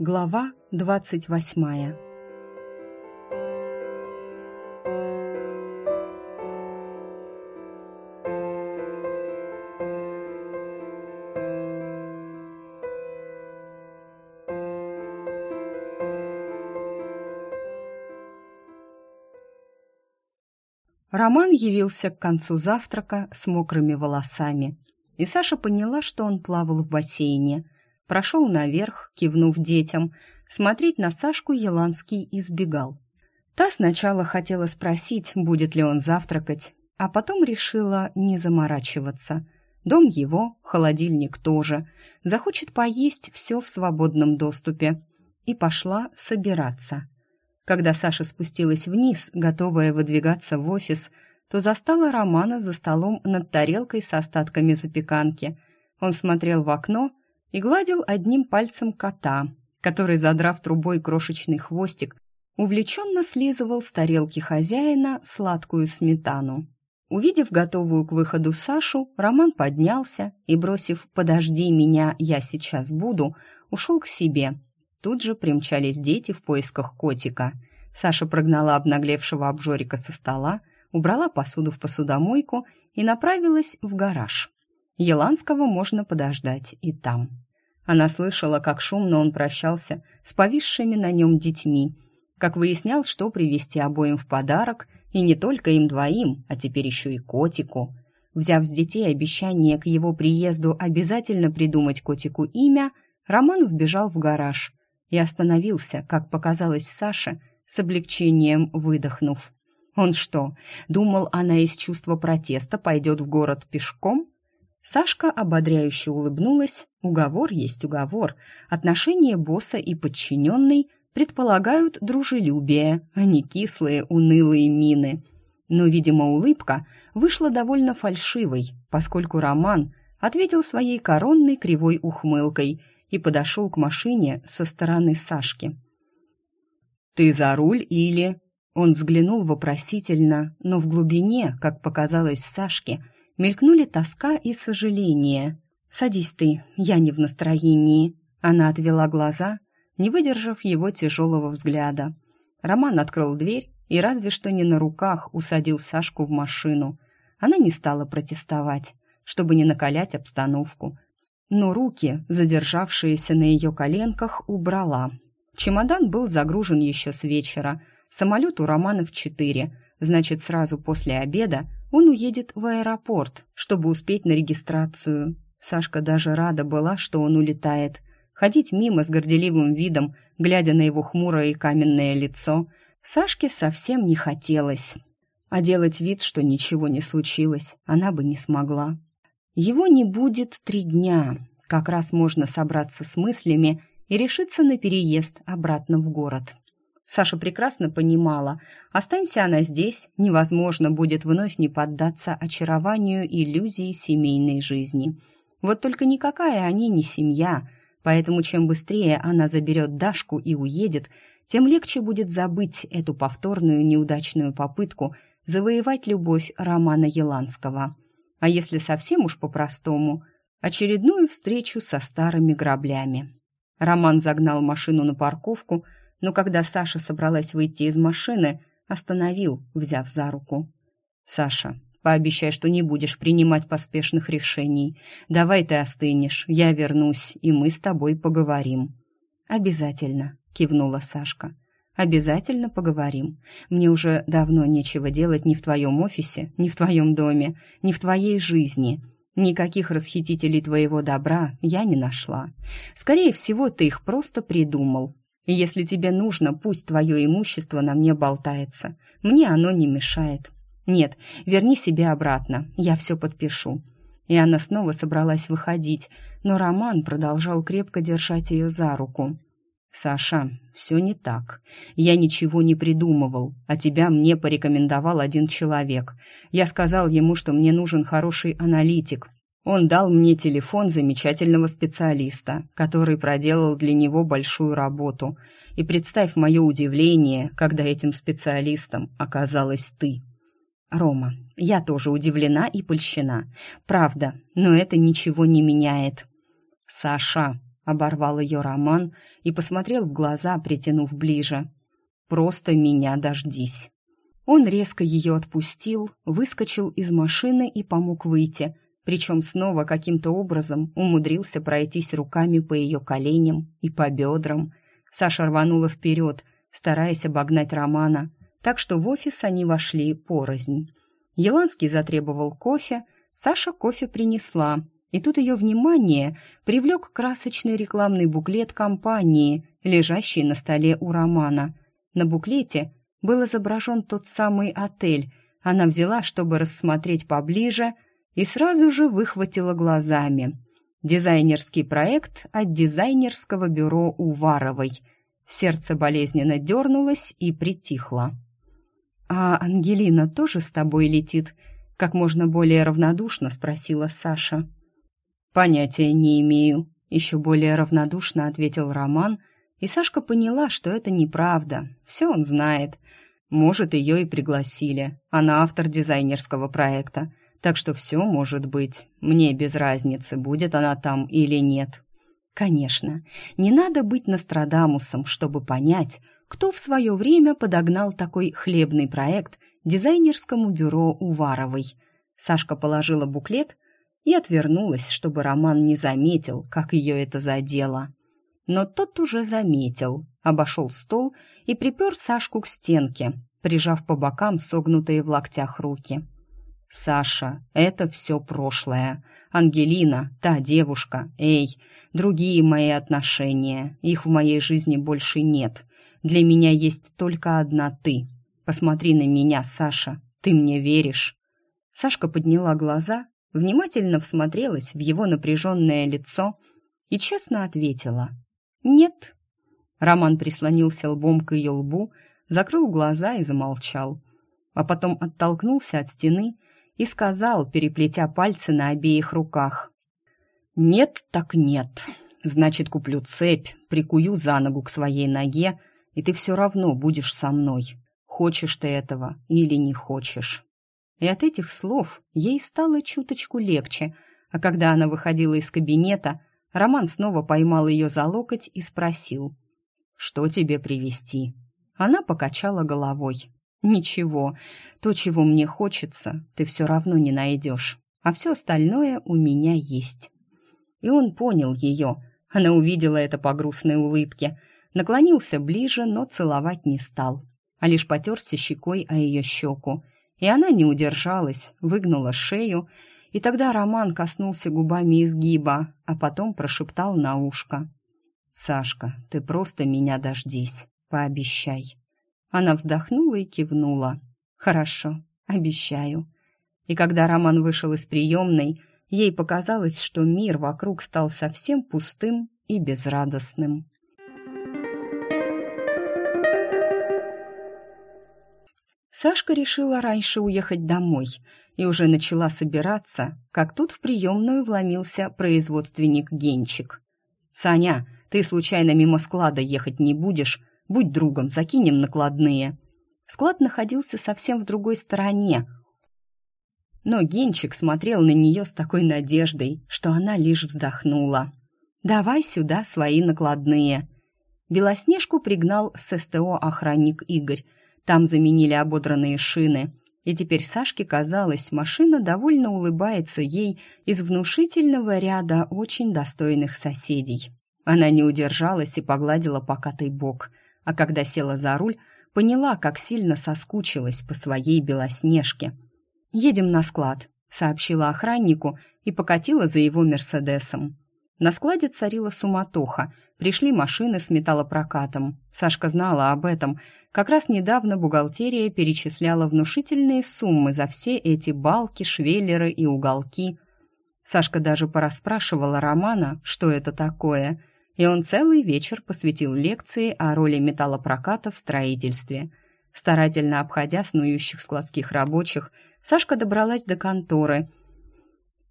Глава двадцать восьмая. Роман явился к концу завтрака с мокрыми волосами, и Саша поняла, что он плавал в бассейне – Прошел наверх, кивнув детям. Смотреть на Сашку Еланский избегал. Та сначала хотела спросить, будет ли он завтракать, а потом решила не заморачиваться. Дом его, холодильник тоже. Захочет поесть все в свободном доступе. И пошла собираться. Когда Саша спустилась вниз, готовая выдвигаться в офис, то застала Романа за столом над тарелкой с остатками запеканки. Он смотрел в окно и гладил одним пальцем кота, который, задрав трубой крошечный хвостик, увлеченно слизывал с тарелки хозяина сладкую сметану. Увидев готовую к выходу Сашу, Роман поднялся и, бросив «подожди меня, я сейчас буду», ушел к себе. Тут же примчались дети в поисках котика. Саша прогнала обнаглевшего обжорика со стола, убрала посуду в посудомойку и направилась в гараж. Еланского можно подождать и там. Она слышала, как шумно он прощался с повисшими на нем детьми, как выяснял, что привезти обоим в подарок, и не только им двоим, а теперь еще и котику. Взяв с детей обещание к его приезду обязательно придумать котику имя, Роман вбежал в гараж и остановился, как показалось Саше, с облегчением выдохнув. Он что, думал, она из чувства протеста пойдет в город пешком? Сашка ободряюще улыбнулась. Уговор есть уговор. Отношения босса и подчиненной предполагают дружелюбие, а не кислые, унылые мины. Но, видимо, улыбка вышла довольно фальшивой, поскольку Роман ответил своей коронной кривой ухмылкой и подошел к машине со стороны Сашки. «Ты за руль или...» Он взглянул вопросительно, но в глубине, как показалось Сашке, — мелькнули тоска и сожаление. «Садись ты, я не в настроении». Она отвела глаза, не выдержав его тяжелого взгляда. Роман открыл дверь и разве что не на руках усадил Сашку в машину. Она не стала протестовать, чтобы не накалять обстановку. Но руки, задержавшиеся на ее коленках, убрала. Чемодан был загружен еще с вечера. Самолет у в четыре, значит, сразу после обеда он уедет в аэропорт, чтобы успеть на регистрацию. Сашка даже рада была, что он улетает. Ходить мимо с горделивым видом, глядя на его хмурое и каменное лицо, Сашке совсем не хотелось. А делать вид, что ничего не случилось, она бы не смогла. Его не будет три дня. Как раз можно собраться с мыслями и решиться на переезд обратно в город. Саша прекрасно понимала, останься она здесь, невозможно будет вновь не поддаться очарованию иллюзии семейной жизни. Вот только никакая они не семья, поэтому чем быстрее она заберет Дашку и уедет, тем легче будет забыть эту повторную неудачную попытку завоевать любовь Романа Еланского. А если совсем уж по-простому, очередную встречу со старыми граблями. Роман загнал машину на парковку, но когда Саша собралась выйти из машины, остановил, взяв за руку. «Саша, пообещай, что не будешь принимать поспешных решений. Давай ты остынешь, я вернусь, и мы с тобой поговорим». «Обязательно», — кивнула Сашка. «Обязательно поговорим. Мне уже давно нечего делать ни в твоем офисе, ни в твоем доме, ни в твоей жизни». Никаких расхитителей твоего добра я не нашла. Скорее всего, ты их просто придумал, и если тебе нужно, пусть твое имущество на мне болтается. Мне оно не мешает. Нет, верни себе обратно, я все подпишу». И она снова собралась выходить, но Роман продолжал крепко держать ее за руку. «Саша, все не так. Я ничего не придумывал, а тебя мне порекомендовал один человек. Я сказал ему, что мне нужен хороший аналитик, он дал мне телефон замечательного специалиста, который проделал для него большую работу. И представь мое удивление, когда этим специалистом оказалась ты. Рома, я тоже удивлена и польщена. Правда, но это ничего не меняет. Саша, оборвал ее Роман и посмотрел в глаза, притянув ближе. «Просто меня дождись». Он резко ее отпустил, выскочил из машины и помог выйти, причем снова каким-то образом умудрился пройтись руками по ее коленям и по бедрам. Саша рванула вперед, стараясь обогнать Романа, так что в офис они вошли порознь. Еланский затребовал кофе, Саша кофе принесла, и тут ее внимание привлек красочный рекламный буклет компании, лежащий на столе у Романа. На буклете был изображен тот самый отель. Она взяла, чтобы рассмотреть поближе, и сразу же выхватила глазами. Дизайнерский проект от дизайнерского бюро Уваровой. Сердце болезненно дернулось и притихло. «А Ангелина тоже с тобой летит?» Как можно более равнодушно спросила Саша. «Понятия не имею», — еще более равнодушно ответил Роман, и Сашка поняла, что это неправда. Все он знает. Может, ее и пригласили. Она автор дизайнерского проекта. Так что все может быть. Мне без разницы, будет она там или нет. Конечно, не надо быть Нострадамусом, чтобы понять, кто в свое время подогнал такой хлебный проект дизайнерскому бюро Уваровой. Сашка положила буклет и отвернулась, чтобы Роман не заметил, как ее это задело. Но тот уже заметил, обошел стол и припер Сашку к стенке, прижав по бокам согнутые в локтях руки. «Саша, это все прошлое. Ангелина, та девушка, эй, другие мои отношения, их в моей жизни больше нет. Для меня есть только одна ты. Посмотри на меня, Саша, ты мне веришь?» Сашка подняла глаза, внимательно всмотрелась в его напряженное лицо и честно ответила «Нет». Роман прислонился лбом к ее лбу, закрыл глаза и замолчал, а потом оттолкнулся от стены и сказал, переплетя пальцы на обеих руках. «Нет так нет. Значит, куплю цепь, прикую за ногу к своей ноге, и ты все равно будешь со мной. Хочешь ты этого или не хочешь». И от этих слов ей стало чуточку легче, а когда она выходила из кабинета, Роман снова поймал ее за локоть и спросил, «Что тебе привезти?» Она покачала головой. «Ничего, то, чего мне хочется, ты все равно не найдешь, а все остальное у меня есть». И он понял ее. Она увидела это по грустной улыбке, наклонился ближе, но целовать не стал, а лишь потерся щекой о ее щеку. И она не удержалась, выгнула шею, и тогда Роман коснулся губами изгиба, а потом прошептал на ушко. «Сашка, ты просто меня дождись, пообещай». Она вздохнула и кивнула. «Хорошо, обещаю». И когда Роман вышел из приемной, ей показалось, что мир вокруг стал совсем пустым и безрадостным. Сашка решила раньше уехать домой и уже начала собираться, как тут в приемную вломился производственник Генчик. «Саня, ты случайно мимо склада ехать не будешь? Будь другом, закинем накладные». Склад находился совсем в другой стороне, но Генчик смотрел на нее с такой надеждой, что она лишь вздохнула. «Давай сюда свои накладные». Белоснежку пригнал с СТО охранник Игорь. Там заменили ободранные шины, и теперь Сашке казалось, машина довольно улыбается ей из внушительного ряда очень достойных соседей. Она не удержалась и погладила покатый бок, а когда села за руль, поняла, как сильно соскучилась по своей Белоснежке. «Едем на склад», — сообщила охраннику и покатила за его «Мерседесом». На складе царила суматоха, пришли машины с металлопрокатом. Сашка знала об этом. Как раз недавно бухгалтерия перечисляла внушительные суммы за все эти балки, швеллеры и уголки. Сашка даже порасспрашивала Романа, что это такое — и он целый вечер посвятил лекции о роли металлопроката в строительстве. Старательно обходя снующих складских рабочих, Сашка добралась до конторы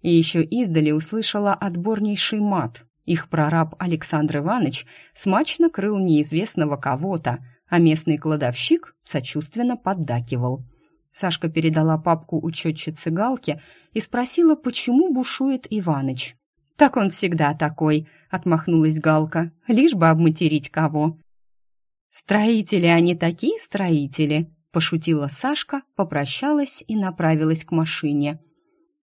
и еще издали услышала отборнейший мат. Их прораб Александр Иванович смачно крыл неизвестного кого-то, а местный кладовщик сочувственно поддакивал. Сашка передала папку учетчице Галке и спросила, почему бушует Иваныч. Так он всегда такой», — отмахнулась Галка, «лишь бы обматерить кого». «Строители они такие строители», — пошутила Сашка, попрощалась и направилась к машине.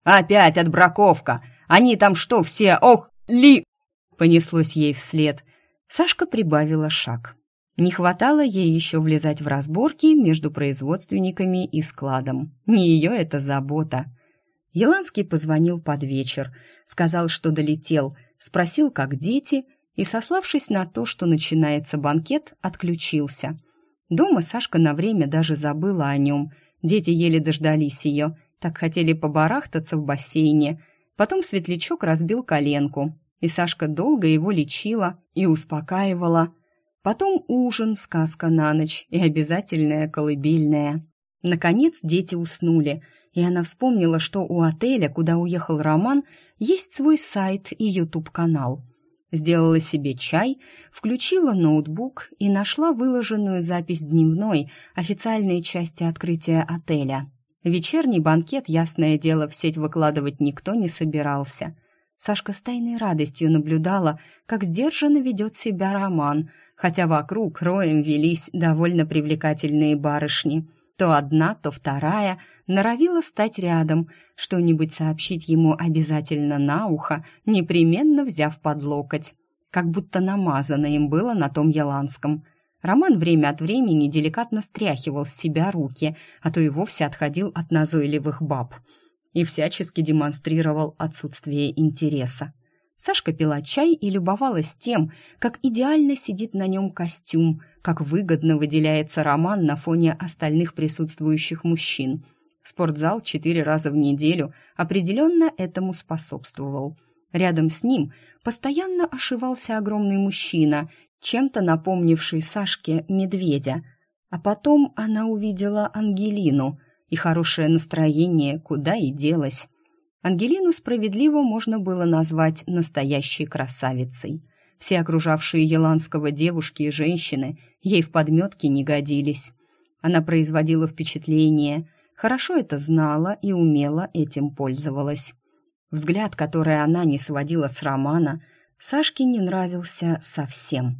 «Опять отбраковка! Они там что, все, ох, ли...» Понеслось ей вслед. Сашка прибавила шаг. Не хватало ей еще влезать в разборки между производственниками и складом. Не ее это забота. Еланский позвонил под вечер, сказал, что долетел, спросил, как дети, и, сославшись на то, что начинается банкет, отключился. Дома Сашка на время даже забыла о нем. Дети еле дождались ее, так хотели побарахтаться в бассейне. Потом светлячок разбил коленку, и Сашка долго его лечила и успокаивала. Потом ужин, сказка на ночь и обязательная колыбельная. Наконец дети уснули, и она вспомнила, что у отеля, куда уехал Роман, есть свой сайт и YouTube-канал. Сделала себе чай, включила ноутбук и нашла выложенную запись дневной, официальной части открытия отеля. Вечерний банкет, ясное дело, в сеть выкладывать никто не собирался. Сашка с тайной радостью наблюдала, как сдержанно ведет себя Роман, хотя вокруг роем велись довольно привлекательные барышни – то одна, то вторая норовила стать рядом, что-нибудь сообщить ему обязательно на ухо, непременно взяв под локоть. Как будто намазано им было на том Яланском. Роман время от времени деликатно стряхивал с себя руки, а то и вовсе отходил от назойливых баб и всячески демонстрировал отсутствие интереса. Сашка пила чай и любовалась тем, как идеально сидит на нем костюм, как выгодно выделяется Роман на фоне остальных присутствующих мужчин. Спортзал четыре раза в неделю определенно этому способствовал. Рядом с ним постоянно ошивался огромный мужчина, чем-то напомнивший Сашке медведя. А потом она увидела Ангелину, и хорошее настроение куда и делось. Ангелину справедливо можно было назвать настоящей красавицей. Все окружавшие Еланского девушки и женщины ей в подметке не годились. Она производила впечатление, хорошо это знала и умело этим пользовалась. Взгляд, который она не сводила с Романа, Сашке не нравился совсем.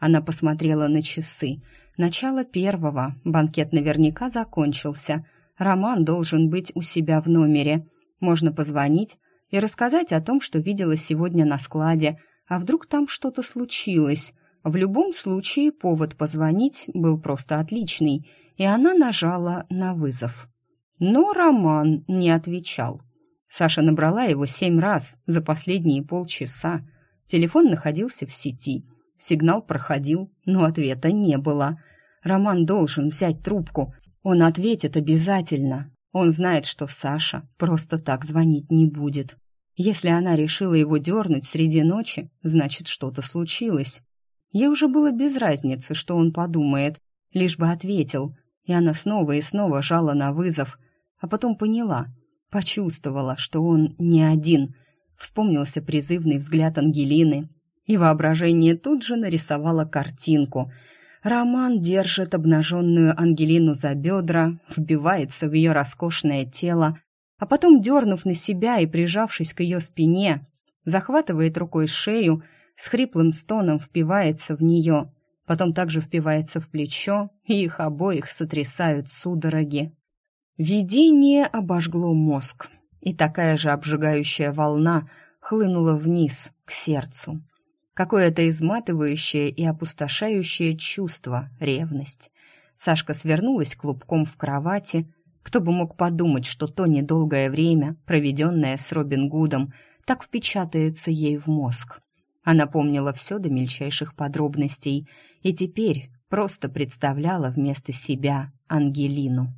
Она посмотрела на часы. Начало первого, банкет наверняка закончился. Роман должен быть у себя в номере – можно позвонить и рассказать о том, что видела сегодня на складе, а вдруг там что-то случилось. В любом случае повод позвонить был просто отличный, и она нажала на вызов. Но Роман не отвечал. Саша набрала его семь раз за последние полчаса. Телефон находился в сети. Сигнал проходил, но ответа не было. Роман должен взять трубку. Он ответит обязательно. Он знает, что Саша просто так звонить не будет. Если она решила его дернуть среди ночи, значит, что-то случилось. Ей уже было без разницы, что он подумает, лишь бы ответил, и она снова и снова жала на вызов, а потом поняла, почувствовала, что он не один. Вспомнился призывный взгляд Ангелины, и воображение тут же нарисовало картинку — Роман держит обнаженную Ангелину за бедра, вбивается в ее роскошное тело, а потом, дернув на себя и прижавшись к ее спине, захватывает рукой шею, с хриплым стоном впивается в нее, потом также впивается в плечо, и их обоих сотрясают судороги. Видение обожгло мозг, и такая же обжигающая волна хлынула вниз, к сердцу. Какое-то изматывающее и опустошающее чувство, ревность. Сашка свернулась клубком в кровати. Кто бы мог подумать, что то недолгое время, проведенное с Робин Гудом, так впечатается ей в мозг. Она помнила все до мельчайших подробностей и теперь просто представляла вместо себя Ангелину.